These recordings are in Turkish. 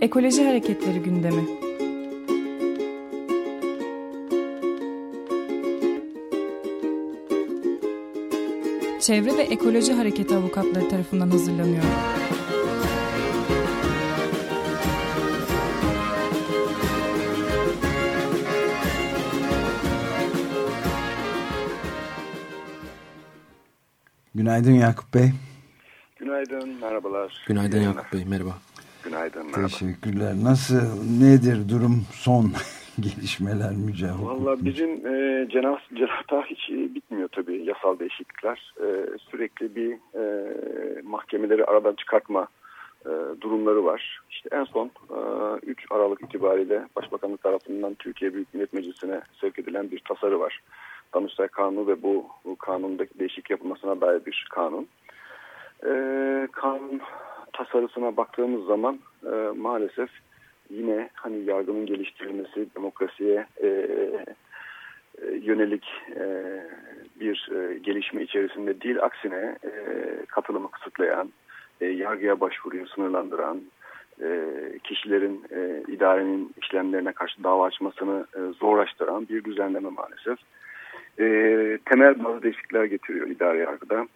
Ekoloji Hareketleri gündemi. Çevre ve Ekoloji Hareketi avukatları tarafından hazırlanıyor. Günaydın Yakup Bey. Günaydın, merhabalar. Günaydın Yakup Bey, merhaba. Günaydın, merhaba. Teşekkürler. Nasıl, nedir durum son gelişmeler mücadele? Valla bizim e, cenah, cenahta hiç bitmiyor tabii yasal değişiklikler. E, sürekli bir e, mahkemeleri aradan çıkartma e, durumları var. İşte en son e, 3 Aralık itibariyle Başbakanlık tarafından Türkiye Büyük Millet Meclisi'ne sevk edilen bir tasarı var. Danıştay Kanunu ve bu, bu kanundaki değişik yapılmasına dair bir kanun. E, kanun tasarısına baktığımız zaman e, maalesef yine hani yargının geliştirilmesi, demokrasiye e, e, yönelik e, bir e, gelişme içerisinde değil, aksine e, katılımı kısıtlayan, e, yargıya başvuruyu sınırlandıran, e, kişilerin e, idarenin işlemlerine karşı dava açmasını e, zorlaştıran bir düzenleme maalesef. E, temel bazı değişiklikler getiriyor idare yargıda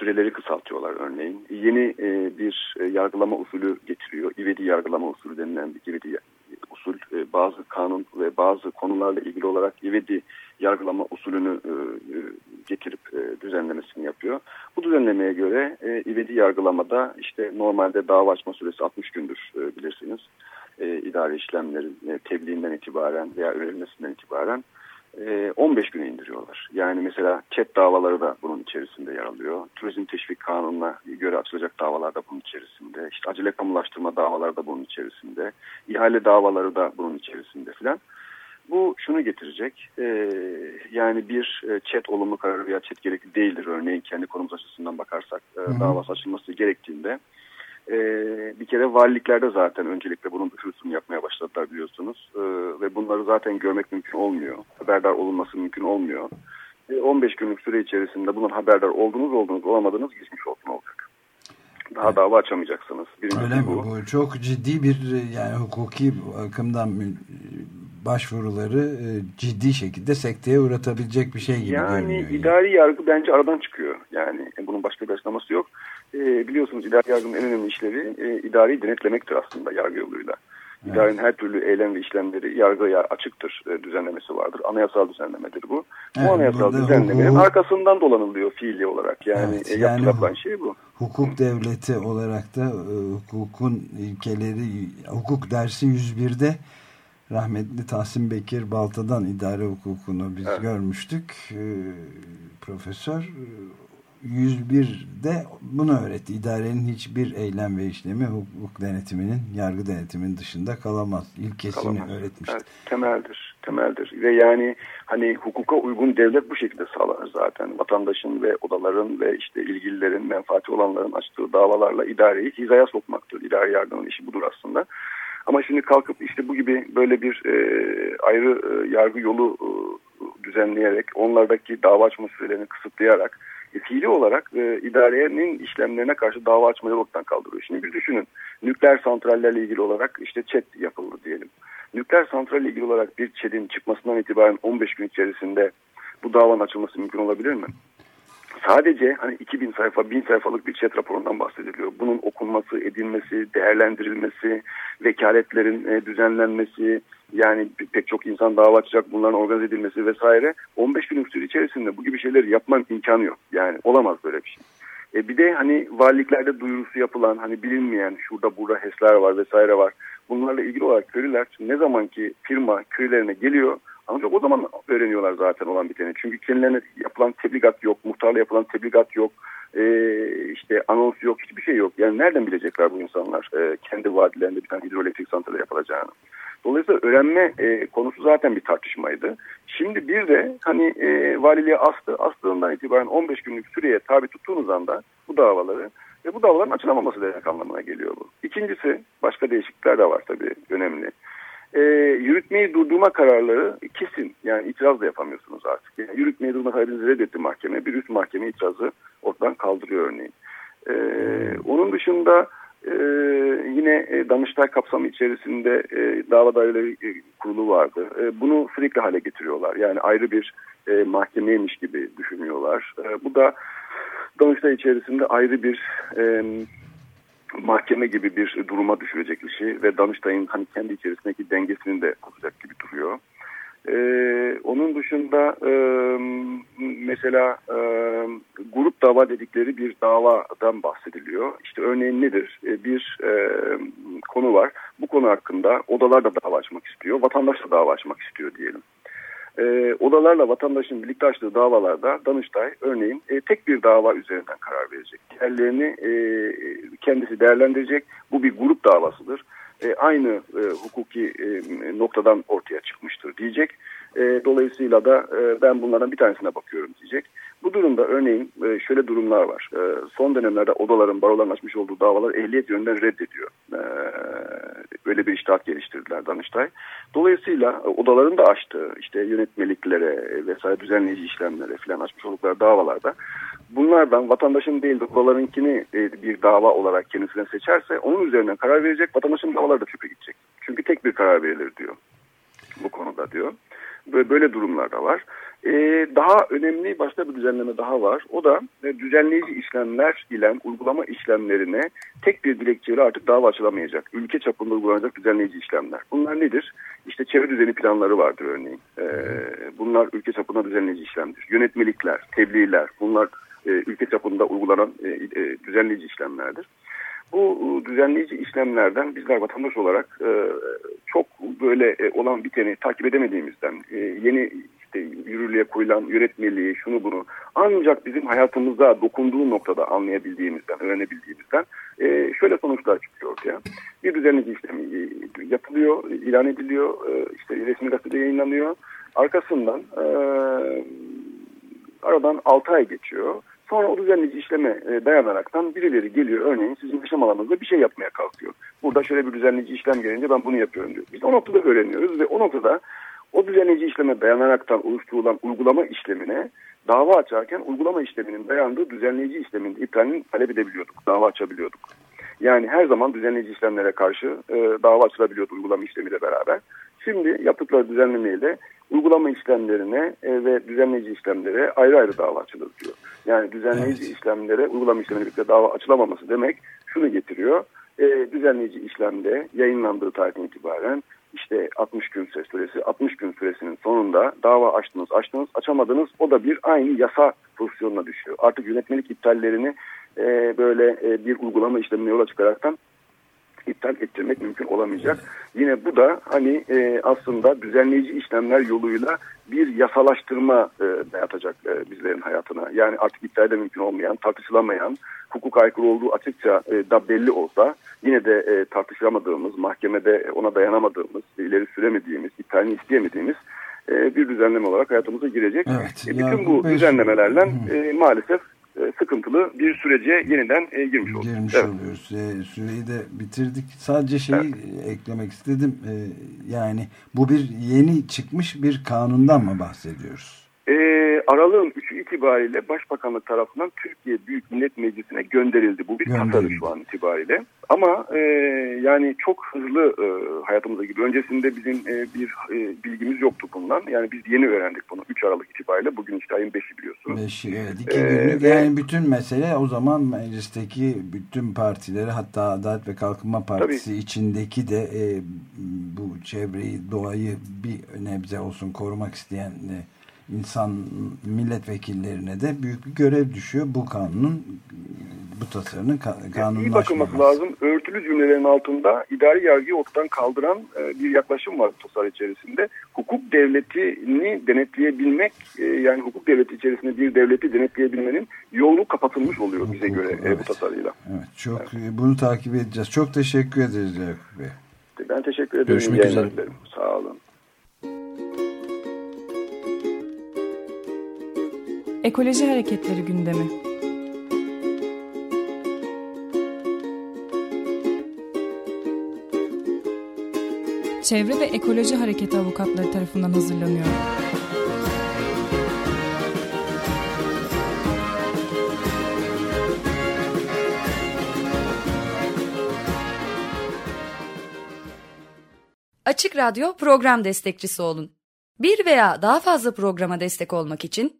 süreleri kısaltıyorlar örneğin. Yeni e, bir e, yargılama usulü getiriyor. İvedi yargılama usulü denilen bir ivedi usul. E, bazı kanun ve bazı konularla ilgili olarak ivedi yargılama usulünü e, e, getirip e, düzenlemesini yapıyor. Bu düzenlemeye göre e, ivedi yargılamada işte normalde dava açma süresi 60 gündür e, bilirsiniz. E, idari işlemlerin e, tebliğinden itibaren veya önerilmesinden itibaren 15 e, güne indiriyorlar. Yani mesela çet davaları da bunun içerisinde yer alıyor. Turizm teşvik kanununa göre açılacak davalar da bunun içerisinde. İşte acele kamulaştırma davaları da bunun içerisinde. İhale davaları da bunun içerisinde filan. Bu şunu getirecek. E, yani bir e, çet olumlu kararı veya çet gerekli değildir. Örneğin kendi konumuz açısından bakarsak e, davası açılması gerektiğinde e, bir kere valiliklerde zaten öncelikle bunun duyurusunu yapmaya başladılar biliyorsunuz. E, ve bunları zaten görmek mümkün olmuyor. Haberdar olunması mümkün olmuyor. E, 15 günlük süre içerisinde bunun haberdar oldunuz oldunuz olamadınız geçmiş olsun olacak. Daha evet. dava açamayacaksınız. Birincisi Öyle mi? Bu. bu çok ciddi bir yani hukuki bakımdan başvuruları e, ciddi şekilde sekteye uğratabilecek bir şey gibi yani, görünüyor. Yani idari yargı bence aradan çıkıyor. Yani bunun başka bir açıklaması yok e, biliyorsunuz idari yargının en önemli işlevi e, idari denetlemektir aslında yargı yoluyla. Evet. İdarenin her türlü eylem ve işlemleri yargıya açıktır e, düzenlemesi vardır. Anayasal düzenlemedir bu. Evet, bu anayasal düzenlemenin hukuk... arkasından dolanılıyor fiili olarak. Yani, evet, e, yani yapılan şey bu. Hukuk devleti olarak da e, hukukun ilkeleri, hukuk dersi 101'de rahmetli Tahsin Bekir Balta'dan idare hukukunu biz evet. görmüştük. E, profesör 101'de bunu öğretti. İdarenin hiçbir eylem ve işlemi hukuk denetiminin, yargı denetiminin dışında kalamaz. İlkesini kalamaz. öğretmişti. Evet, temeldir, temeldir. Ve yani hani hukuka uygun devlet bu şekilde sağlanır zaten. Vatandaşın ve odaların ve işte ilgililerin, menfaati olanların açtığı davalarla idareyi hizaya sokmaktır. İdari yargının işi budur aslında. Ama şimdi kalkıp işte bu gibi böyle bir e, ayrı e, yargı yolu e, düzenleyerek, onlardaki dava açma sürelerini kısıtlayarak fiili olarak e, idarenin işlemlerine karşı dava açmayı ortadan kaldırıyor. Şimdi bir düşünün nükleer santrallerle ilgili olarak işte ÇED yapıldı diyelim. Nükleer santralle ilgili olarak bir ÇED'in çıkmasından itibaren 15 gün içerisinde bu davanın açılması mümkün olabilir mi? Sadece hani 2000 sayfa, 1000 sayfalık bir chat raporundan bahsediliyor. Bunun okunması, edilmesi, değerlendirilmesi, vekaletlerin e, düzenlenmesi, yani pek çok insan dava açacak bunların organize edilmesi vesaire 15 günlük süre içerisinde bu gibi şeyleri yapman imkanı yok. Yani olamaz böyle bir şey. E bir de hani valiliklerde duyurusu yapılan hani bilinmeyen şurada burada HES'ler var vesaire var. Bunlarla ilgili olarak köylüler ne zaman ki firma köylerine geliyor ancak o zaman öğreniyorlar zaten olan biteni. Çünkü kendilerine yapılan tebligat yok, muhtarla yapılan tebligat yok, e, işte anons yok, hiçbir şey yok. Yani nereden bilecekler bu insanlar e, kendi vadilerinde bir tane hidroelektrik santrali yapılacağını. Dolayısıyla öğrenme e, konusu zaten bir tartışmaydı. Şimdi bir de hani e, valiliğe astı, astığından itibaren 15 günlük süreye tabi tuttuğunuz anda bu davaları ve bu davaların açılamaması demek anlamına geliyor bu. İkincisi başka değişiklikler de var tabii önemli. E, yürütmeyi durdurma kararları kesin. Yani itiraz da yapamıyorsunuz artık. Yani yürütmeyi durdurma kararını reddetti mahkeme. Bir üst mahkeme itirazı ortadan kaldırıyor örneğin. E, onun dışında e, yine e, Danıştay kapsamı içerisinde e, dava daireleri e, kurulu vardı. E, bunu sürekli hale getiriyorlar. Yani ayrı bir e, mahkemeymiş gibi düşünüyorlar. E, bu da Danıştay içerisinde ayrı bir e, mahkeme gibi bir duruma düşürecek işi ve Danıştay'ın hani kendi içerisindeki dengesini de bozacak gibi duruyor. Ee, onun dışında e, mesela e, grup dava dedikleri bir davadan bahsediliyor. İşte örneğin nedir? E, bir e, konu var. Bu konu hakkında odalar da dava açmak istiyor. Vatandaş da dava açmak istiyor diyelim. E, odalarla vatandaşın birlikte açtığı davalarda Danıştay örneğin e, tek bir dava üzerinden karar verecek. Diğerlerini e, kendisi değerlendirecek. Bu bir grup davasıdır e, aynı e, hukuki e, noktadan ortaya çıkmıştır diyecek. E, dolayısıyla da e, ben bunlardan bir tanesine bakıyorum diyecek. Durumda örneğin e, şöyle durumlar var. E, son dönemlerde odaların, baroların açmış olduğu davalar ehliyet yönden reddediyor. E, öyle bir iştahat geliştirdiler Danıştay. Dolayısıyla odaların da açtığı işte yönetmeliklere vesaire düzenleyici işlemlere falan açmış oldukları davalarda bunlardan vatandaşın değil de odalarınkini bir dava olarak kendisine seçerse onun üzerinden karar verecek. Vatandaşın davaları da çöpe gidecek. Çünkü tek bir karar verilir diyor bu konuda diyor. Böyle durumlar da var. Ee, daha önemli başka bir düzenleme daha var. O da e, düzenleyici işlemler ile uygulama işlemlerine tek bir dilekçeyle artık dava açılamayacak. Ülke çapında uygulanacak düzenleyici işlemler. Bunlar nedir? İşte çevre düzeni planları vardır örneğin. Ee, bunlar ülke çapında düzenleyici işlemdir. Yönetmelikler, tebliğler bunlar e, ülke çapında uygulanan e, düzenleyici işlemlerdir. Bu düzenleyici işlemlerden bizler vatandaş olarak e, çok böyle e, olan biteni takip edemediğimizden e, yeni işte yürürlüğe koyulan yönetmeliği şunu bunu ancak bizim hayatımıza dokunduğu noktada anlayabildiğimizden, öğrenebildiğimizden e, şöyle sonuçlar çıkıyor ortaya. Bir düzenleyici işlemi e, yapılıyor, ilan ediliyor, e, işte resmi gazetede yayınlanıyor. Arkasından e, aradan 6 ay geçiyor Sonra o düzenleyici işleme e, dayanaraktan birileri geliyor örneğin sizin yaşam alanınızda bir şey yapmaya kalkıyor. Burada şöyle bir düzenleyici işlem gelince ben bunu yapıyorum diyor. Biz o noktada öğreniyoruz ve o noktada o düzenleyici işleme dayanaraktan oluşturulan uygulama işlemine dava açarken uygulama işleminin dayandığı düzenleyici işlemin iptalini talep edebiliyorduk, dava açabiliyorduk. Yani her zaman düzenleyici işlemlere karşı e, dava açılabiliyordu uygulama işlemiyle beraber. Şimdi yaptıkları düzenlemeyle uygulama işlemlerine e, ve düzenleyici işlemlere ayrı ayrı dava açılır diyor. Yani düzenleyici evet. işlemlere uygulama işlemine birlikte dava açılamaması demek şunu getiriyor. E, düzenleyici işlemde yayınlandığı tarihten itibaren işte 60 gün süresi 60 gün süresinin sonunda dava açtınız açtınız açamadınız o da bir aynı yasa pozisyonuna düşüyor. Artık yönetmelik iptallerini e, böyle e, bir uygulama işlemine yola çıkaraktan iptal ettirmek mümkün olamayacak. Yine bu da hani e, aslında düzenleyici işlemler yoluyla bir yasalaştırma e, dayatacak e, bizlerin hayatına. Yani artık iptalde mümkün olmayan, tartışılamayan, hukuk aykırı olduğu açıkça e, da belli olsa yine de e, tartışılamadığımız, mahkemede ona dayanamadığımız, ileri süremediğimiz, iptalini isteyemediğimiz e, bir düzenleme olarak hayatımıza girecek. Evet, e, bütün bu düzenlemelerle e, maalesef sıkıntılı bir sürece yeniden e, girmiş olduk. Girmiş evet. oluyoruz. E, süreyi de bitirdik. Sadece şeyi evet. eklemek istedim. E, yani bu bir yeni çıkmış bir kanundan mı bahsediyoruz? E, aralığın 3'ü itibariyle Başbakanlık tarafından Türkiye Büyük Millet Meclisi'ne gönderildi. Bu bir tasarı şu an itibariyle. Ama e, yani çok hızlı e, hayatımıza gibi. Öncesinde bizim e, bir e, bilgimiz yoktu bundan. Yani biz yeni öğrendik bunu 3 Aralık itibariyle. Bugün işte ayın 5'i biliyorsunuz. 5'i evet. İki ee, yani bütün mesele o zaman meclisteki bütün partileri hatta Adalet ve Kalkınma Partisi tabii. içindeki de e, bu çevreyi, doğayı bir nebze olsun korumak isteyen e, insan milletvekillerine de büyük bir görev düşüyor. Bu kanunun bu tasarının kanunlaşması. İyi bakılması lazım. Örtülü cümlelerin altında idari yargıyı ortadan kaldıran e, bir yaklaşım var bu tasarı içerisinde. Hukuk devletini denetleyebilmek e, yani hukuk devleti içerisinde bir devleti denetleyebilmenin yolu kapatılmış oluyor bize Hukuk, göre evet. bu tasarıyla. Evet, çok evet. bunu takip edeceğiz. Çok teşekkür ederiz Bey. Ben teşekkür ederim. Görüşmek üzere. Sağ olun. Ekoloji Hareketleri gündemi. Çevre ve Ekoloji Hareketi avukatları tarafından hazırlanıyor. Açık Radyo program destekçisi olun. Bir veya daha fazla programa destek olmak için